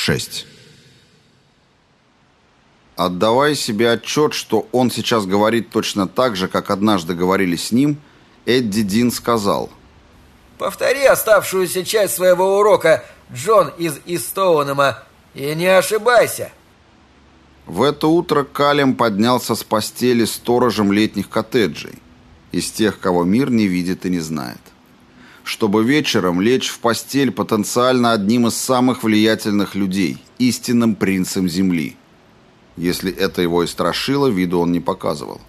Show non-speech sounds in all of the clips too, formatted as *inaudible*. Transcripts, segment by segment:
6. Отдавая себе отчет, что он сейчас говорит точно так же, как однажды говорили с ним, Эдди Дин сказал «Повтори оставшуюся часть своего урока, Джон из Истоунема, и не ошибайся». В это утро Калем поднялся с постели сторожем летних коттеджей, из тех, кого мир не видит и не знает чтобы вечером лечь в постель потенциально одним из самых влиятельных людей, истинным принцем Земли. Если это его и страшило, виду он не показывал.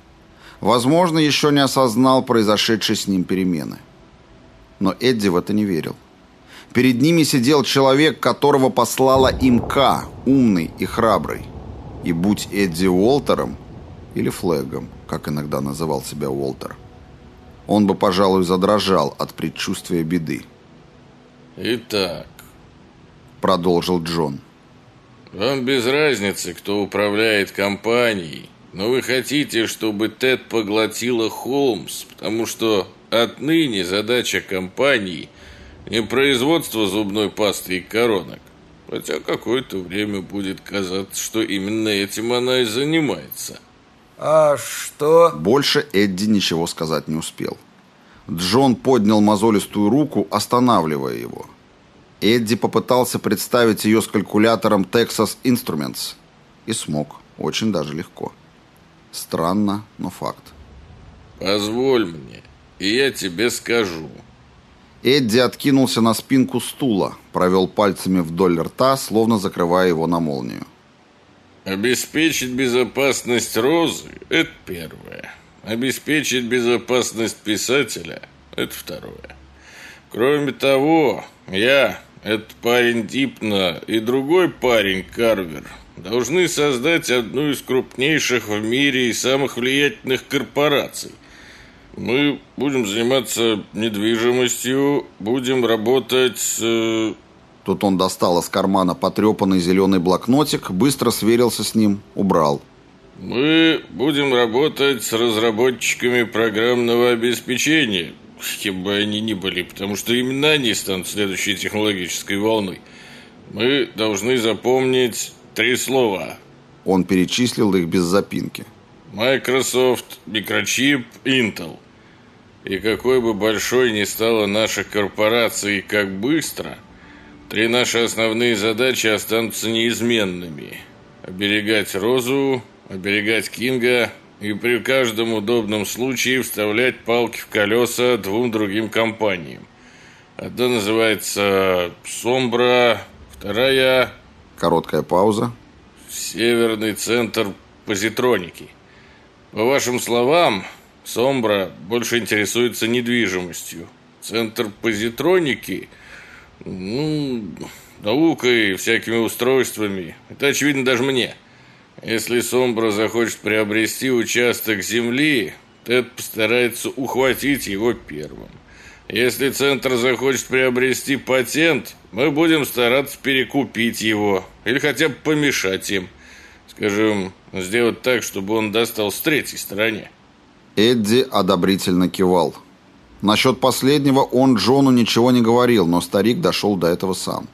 Возможно, еще не осознал произошедшей с ним перемены. Но Эдди в это не верил. Перед ними сидел человек, которого послала им К, умный и храбрый. И будь Эдди Уолтером, или Флэгом, как иногда называл себя Уолтер, он бы, пожалуй, задрожал от предчувствия беды. «Итак», — продолжил Джон, — «вам без разницы, кто управляет компанией, но вы хотите, чтобы Тед поглотила Холмс, потому что отныне задача компании не производство зубной пасты и коронок, хотя какое-то время будет казаться, что именно этим она и занимается». «А что?» Больше Эдди ничего сказать не успел. Джон поднял мозолистую руку, останавливая его. Эдди попытался представить ее с калькулятором Texas Instruments. И смог. Очень даже легко. Странно, но факт. «Позволь мне, и я тебе скажу». Эдди откинулся на спинку стула, провел пальцами вдоль рта, словно закрывая его на молнию. Обеспечить безопасность Розы – это первое. Обеспечить безопасность писателя – это второе. Кроме того, я, этот парень Дипна и другой парень Карвер должны создать одну из крупнейших в мире и самых влиятельных корпораций. Мы будем заниматься недвижимостью, будем работать э, Тут он достал из кармана потрепанный зеленый блокнотик, быстро сверился с ним, убрал. «Мы будем работать с разработчиками программного обеспечения, кем бы они ни были, потому что именно они станут следующей технологической волной. Мы должны запомнить три слова». Он перечислил их без запинки. Microsoft, Microchip, Intel. И какой бы большой ни стала наша корпорация и как быстро – Три наши основные задачи останутся неизменными. Оберегать Розу, оберегать Кинга и при каждом удобном случае вставлять палки в колеса двум другим компаниям. Одна называется «Сомбра», вторая... Короткая пауза. «Северный центр позитроники». По вашим словам, «Сомбра» больше интересуется недвижимостью. Центр позитроники – ну, наукой, всякими устройствами. Это очевидно даже мне. Если Сомбра захочет приобрести участок земли, Тед постарается ухватить его первым. Если Центр захочет приобрести патент, мы будем стараться перекупить его или хотя бы помешать им. Скажем, сделать так, чтобы он достал с третьей стороне. Эдди одобрительно кивал. Насчет последнего он Джону ничего не говорил, но старик дошел до этого сам.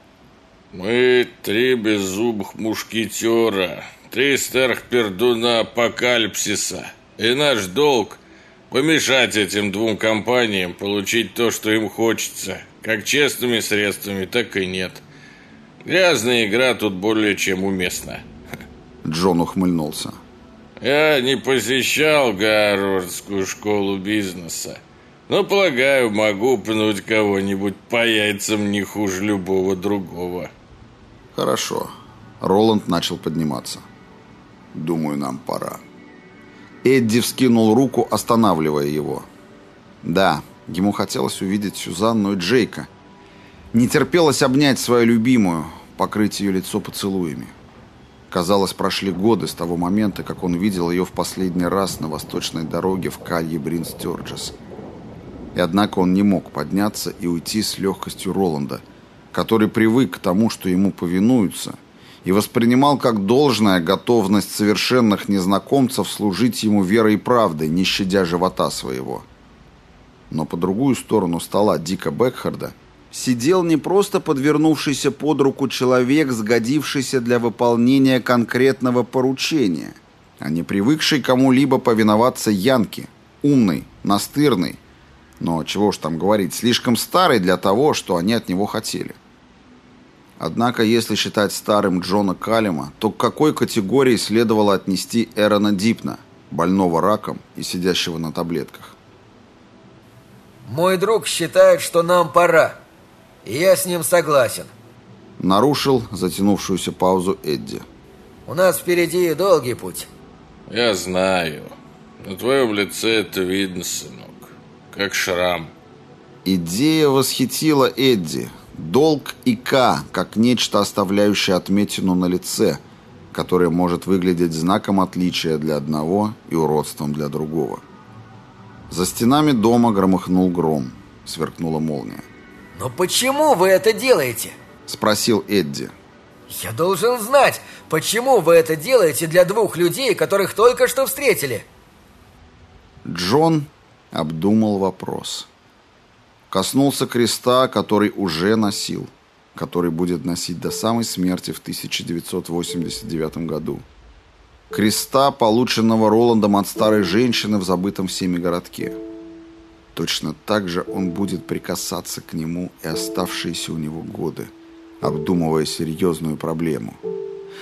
«Мы три беззубых мушкетера, три старых пердуна апокалипсиса, и наш долг – помешать этим двум компаниям получить то, что им хочется, как честными средствами, так и нет. Грязная игра тут более чем уместна». Джон ухмыльнулся. «Я не посещал Гарвардскую школу бизнеса, но, полагаю, могу пнуть кого-нибудь по яйцам не хуже любого другого. Хорошо. Роланд начал подниматься. Думаю, нам пора. Эдди вскинул руку, останавливая его. Да, ему хотелось увидеть Сюзанну и Джейка. Не терпелось обнять свою любимую, покрыть ее лицо поцелуями. Казалось, прошли годы с того момента, как он видел ее в последний раз на восточной дороге в Калье Бринстерджес. И однако он не мог подняться и уйти с легкостью Роланда, который привык к тому, что ему повинуются, и воспринимал как должное готовность совершенных незнакомцев служить ему верой и правдой, не щадя живота своего. Но по другую сторону стола Дика Бекхарда сидел не просто подвернувшийся под руку человек, сгодившийся для выполнения конкретного поручения, а не привыкший кому-либо повиноваться Янке, умный, настырный, но чего ж там говорить, слишком старый для того, что они от него хотели. Однако, если считать старым Джона Калима, то к какой категории следовало отнести Эрона Дипна, больного раком и сидящего на таблетках? «Мой друг считает, что нам пора. И я с ним согласен». Нарушил затянувшуюся паузу Эдди. «У нас впереди долгий путь». «Я знаю. На твоем лице это видно, сынок. Как шрам». Идея восхитила Эдди. Долг и К, как нечто, оставляющее отметину на лице, которое может выглядеть знаком отличия для одного и уродством для другого. За стенами дома громыхнул гром. Сверкнула молния. «Но почему вы это делаете?» Спросил Эдди. «Я должен знать, почему вы это делаете для двух людей, которых только что встретили?» Джон обдумал вопрос. Коснулся креста, который уже носил, который будет носить до самой смерти в 1989 году. Креста, полученного Роландом от старой женщины в забытом всеми городке. Точно так же он будет прикасаться к нему и оставшиеся у него годы, обдумывая серьезную проблему.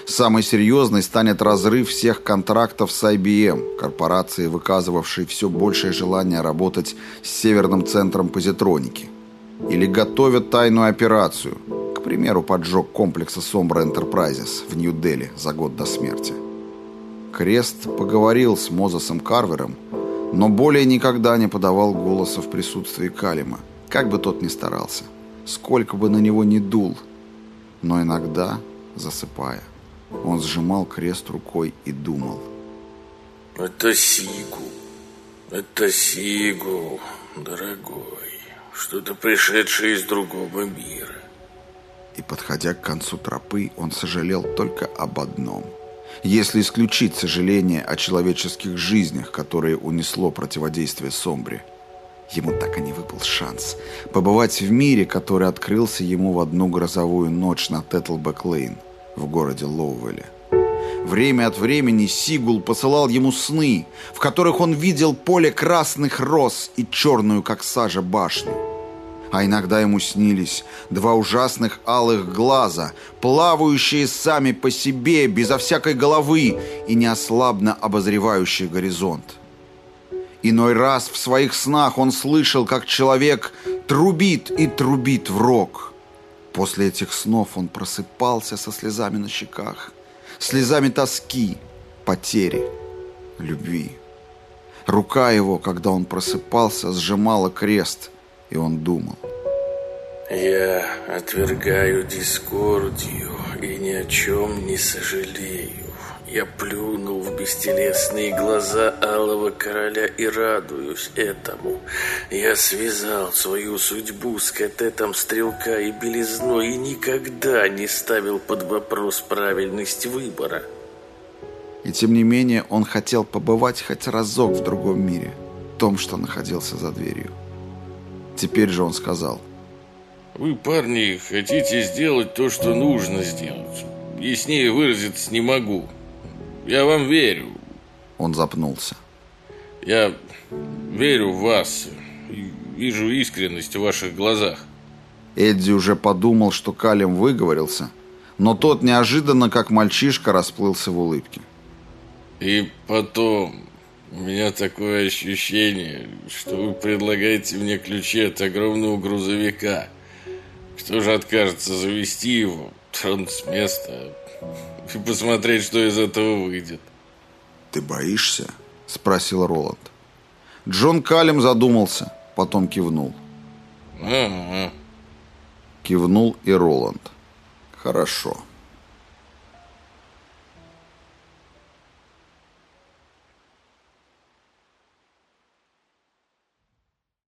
Самой серьезной станет разрыв всех контрактов с IBM, корпорацией, выказывавшей все большее желание работать с Северным центром позитроники. Или готовят тайную операцию, к примеру, поджог комплекса Sombra Enterprises в Нью-Дели за год до смерти. Крест поговорил с Мозесом Карвером, но более никогда не подавал голоса в присутствии Калима, как бы тот ни старался, сколько бы на него ни дул, но иногда засыпая. Он сжимал крест рукой и думал. Это Сигу. Это Сигу, дорогой. Что-то пришедшее из другого мира. И, подходя к концу тропы, он сожалел только об одном. Если исключить сожаление о человеческих жизнях, которые унесло противодействие Сомбре, ему так и не выпал шанс побывать в мире, который открылся ему в одну грозовую ночь на Теттлбэк-Лейн в городе Лоуэлле. Время от времени Сигул посылал ему сны, в которых он видел поле красных роз и черную, как сажа, башню. А иногда ему снились два ужасных алых глаза, плавающие сами по себе, безо всякой головы и неослабно обозревающие горизонт. Иной раз в своих снах он слышал, как человек трубит и трубит в рог – После этих снов он просыпался со слезами на щеках, слезами тоски, потери, любви. Рука его, когда он просыпался, сжимала крест, и он думал. «Я отвергаю дискордию и ни о чем не сожалею. Я плюнул в бестелесные глаза Алого Короля и радуюсь этому. Я связал свою судьбу с катетом Стрелка и Белизной и никогда не ставил под вопрос правильность выбора. И тем не менее он хотел побывать хоть разок в другом мире, том, что находился за дверью. Теперь же он сказал. «Вы, парни, хотите сделать то, что нужно сделать. Яснее выразиться не могу». Я вам верю. Он запнулся. Я верю в вас. Вижу искренность в ваших глазах. Эдди уже подумал, что Калим выговорился, но тот неожиданно, как мальчишка, расплылся в улыбке. И потом, у меня такое ощущение, что вы предлагаете мне ключи от огромного грузовика. Кто же откажется завести его, тронуть с места, и *laughs* посмотреть, что из этого выйдет. «Ты боишься?» – спросил Роланд. Джон Калем задумался, потом кивнул. «Ага». Кивнул и Роланд. «Хорошо».